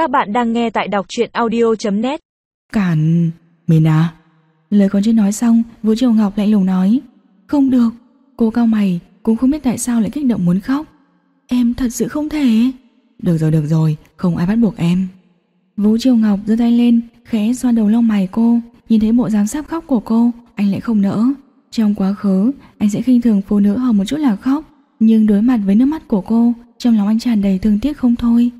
Các bạn đang nghe tại đọc truyện audio.net Cản... Mình à? Lời còn chưa nói xong, Vũ Triều Ngọc lạnh lùng nói Không được, cô cao mày cũng không biết tại sao lại kích động muốn khóc. Em thật sự không thể. Được rồi được rồi, không ai bắt buộc em. Vũ Triều Ngọc giơ tay lên Khẽ xoa đầu lông mày cô. Nhìn thấy bộ dáng sắp khóc của cô Anh lại không nỡ. Trong quá khứ anh sẽ khinh thường phụ nữ hầu một chút là khóc Nhưng đối mặt với nước mắt của cô Trong lòng anh tràn đầy thương tiếc không thôi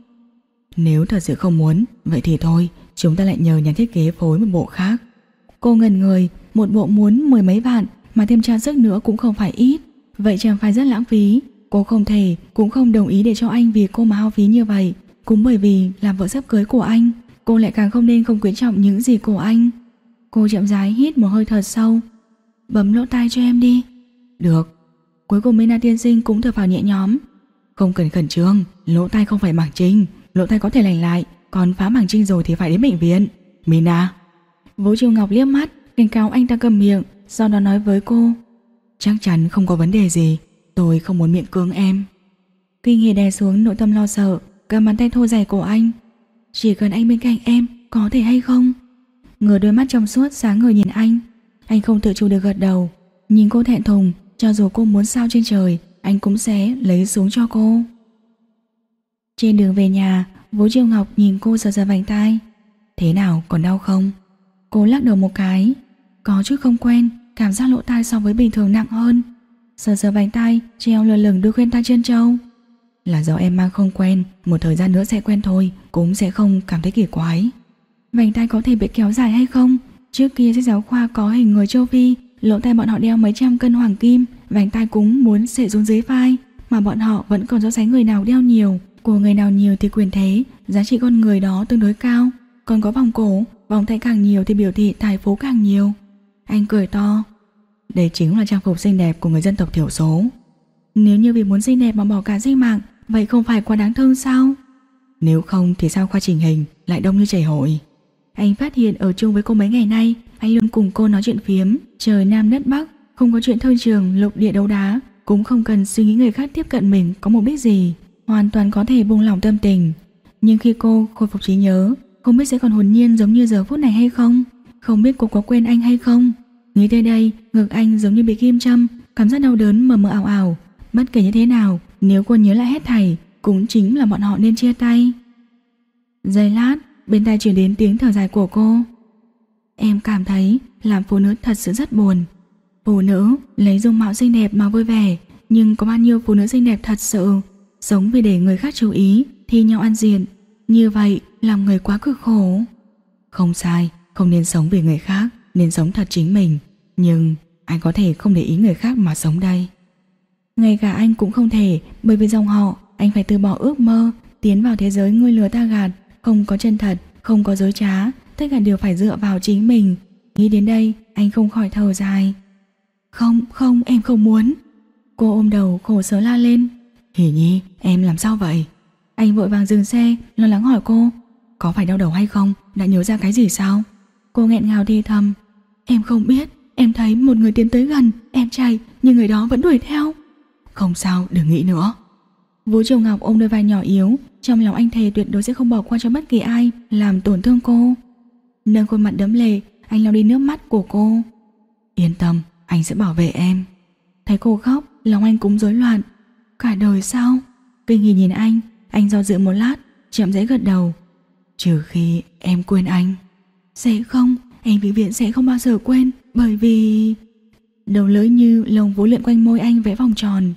nếu thật sự không muốn, Vậy thì thôi, Chúng ta lại nhờ nhà thiết kế phối một bộ khác. Cô ngần người, Một bộ muốn mười mấy vạn, Mà thêm trang sức nữa cũng không phải ít. Vậy chẳng phải rất lãng phí. Cô không thể, cũng không đồng ý để cho anh vì cô mà hao phí như vậy. Cũng bởi vì làm vợ sắp cưới của anh, Cô lại càng không nên không quý trọng những gì của anh. Cô chậm rãi hít một hơi thật sâu. Bấm lỗ tai cho em đi. Được. Cuối cùng Mena tiên sinh cũng thở vào nhẹ nhóm Không cần khẩn trương, Lỗ tai không phải mảng trinh Lỗ tai có thể lành lại, Còn phá mảng trinh rồi thì phải đến bệnh viện. Mina. Vũ Triều Ngọc liếc mắt, cảnh cáo anh ta cầm miệng, Sau đó nói với cô. Chắc chắn không có vấn đề gì, Tôi không muốn miệng cưỡng em. Kinh hỉ đè xuống nội tâm lo sợ Cầm bàn tay thô dày của anh. Chỉ cần anh bên cạnh em, Có thể hay không? Ngửa đôi mắt trong suốt sáng ngời nhìn anh. Anh không tự chủ được gật đầu. Nhìn cô thẹn thùng, Cho dù cô muốn sao trên trời, Anh cũng sẽ lấy xuống cho cô. Trên đường về nhà, Vũ Triều Ngọc nhìn cô giờ giờ vành tay Thế nào, còn đau không? Cô lắc đầu một cái. Có chút không quen, Cảm giác lỗ tai so với bình thường nặng hơn. Giờ giờ vành tay Treo lơ lửng đôi khuyên tai chân trâu Là do em mang không quen, Một thời gian nữa sẽ quen thôi, Cũng sẽ không cảm thấy kỳ quái. Vành tay có thể bị kéo dài hay không? Trước kia sách giáo khoa có hình người châu Phi, Lỗ tai bọn họ đeo mấy trăm cân hoàng kim, Vành tay cũng muốn sẽ xuống dưới vai, Mà bọn họ vẫn còn so sánh người nào đeo nhiều. Của người nào nhiều thì quyền thế Giá trị con người đó tương đối cao. Còn có vòng cổ Vòng tay càng nhiều thì biểu thị tài phú càng nhiều. Anh cười to. Đây chính là trang phục xinh đẹp của người dân tộc thiểu số. Nếu như vì muốn xinh đẹp mà bỏ cả sinh mạng Vậy không phải quá đáng thương sao? Nếu không thì sao khoa trình hình Lại đông như chảy hội? Anh phát hiện ở chung với cô mấy ngày nay Anh luôn cùng cô nói chuyện phiếm. Trời Nam đất Bắc Không có chuyện thương trường lục địa đấu đá Cũng không cần suy nghĩ người khác tiếp cận mình có mục đích gì Hoàn toàn có thể buông lỏng tâm tình. Nhưng khi cô khôi phục trí nhớ, không biết sẽ còn hồn nhiên giống như giờ phút này hay không? Không biết cô có quên anh hay không? Nghĩ tới đây, Ngực anh giống như bị kim châm, Cảm giác đau đớn mờ mờ ảo ảo. Bất kể như thế nào, Nếu cô nhớ lại hết thảy, Cũng chính là bọn họ nên chia tay. Giây lát, Bên tai chuyển đến tiếng thở dài của cô. Em cảm thấy Làm phụ nữ thật sự rất buồn. Phụ nữ lấy dung mạo xinh đẹp mà vui vẻ, Nhưng có bao nhiêu phụ nữ xinh đẹp thật sự? Sống vì để người khác chú ý Thi nhau ăn diện Như vậy làm người quá cực khổ. Không sai, không nên sống vì người khác, nên sống thật chính mình. Nhưng anh có thể không để ý người khác mà sống đây. Ngay cả anh cũng không thể, bởi vì dòng họ, anh phải từ bỏ ước mơ, tiến vào thế giới ngươi lừa ta gạt, không có chân thật, không có dối trá, tất cả đều phải dựa vào chính mình. Nghĩ đến đây, anh không khỏi thở dài. Không, không, em không muốn. Cô ôm đầu khổ sở la lên. Hỉ nhi, em làm sao vậy? Anh vội vàng dừng xe, lo lắng hỏi cô. Có phải đau đầu hay không? Đã nhớ ra cái gì sao? Cô nghẹn ngào đi thầm Em không biết Em thấy một người tiến tới gần Em chạy Nhưng người đó vẫn đuổi theo. Không sao đừng nghĩ nữa. Vũ Triều Ngọc ôm đôi vai nhỏ yếu Trong lòng anh thề tuyệt đối sẽ không bỏ qua cho bất kỳ ai Làm tổn thương cô. Nâng khuôn mặt đấm lệ Anh lau đi nước mắt của cô. Yên tâm anh sẽ bảo vệ em. Thấy cô khóc Lòng anh cũng rối loạn Cả đời sao? Kinh nghi nhìn anh Anh do dự một lát, Chậm rãi gật đầu. Trừ khi em quên anh. Sẽ không, Em vĩnh viễn sẽ không bao giờ quên, Bởi vì Đầu lưỡi như lồng vú lượn quanh môi anh vẽ vòng tròn.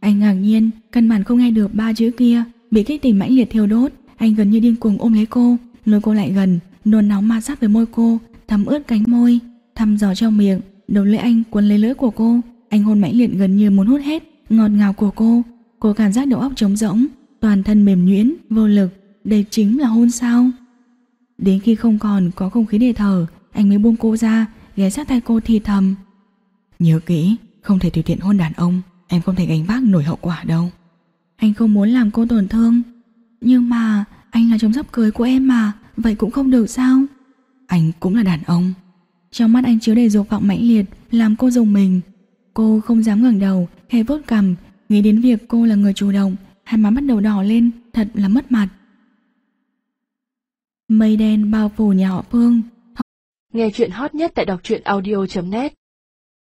Anh ngạc nhiên, Căn bản không nghe được ba chữ kia, Bị kích tình mãnh liệt thiêu đốt. Anh gần như điên cuồng ôm lấy cô, Lôi cô lại gần, Nôn nóng ma sát với môi cô, Thấm ướt cánh môi, Thăm dò trong miệng. Đầu lưỡi anh cuốn lấy lưỡi của cô, Anh hôn mãnh liệt gần như muốn hút hết Ngọt ngào của cô. Cô cảm giác đầu óc trống rỗng Toàn thân mềm nhuyễn, vô lực đây chính là hôn sao? Đến khi không còn có không khí để thở Anh mới buông cô ra Ghé sát tay cô thì thầm. Nhớ kỹ Không thể tùy tiện hôn đàn ông Em không thể gánh vác nổi hậu quả đâu. Anh không muốn làm cô tổn thương Nhưng mà anh là chồng sắp cưới của em mà Vậy cũng không được sao? Anh cũng là đàn ông. Trong mắt anh chứa đầy dục vọng mãnh liệt Làm cô dùng mình. Cô không dám ngẩng đầu Khẽ vuốt cằm Nghĩ đến việc cô là người chủ động, Hai má bắt đầu đỏ lên, Thật là mất mặt. Mây đen bao phủ nhà họ Phương. Nghe chuyện hot nhất tại đọc truyện audio.net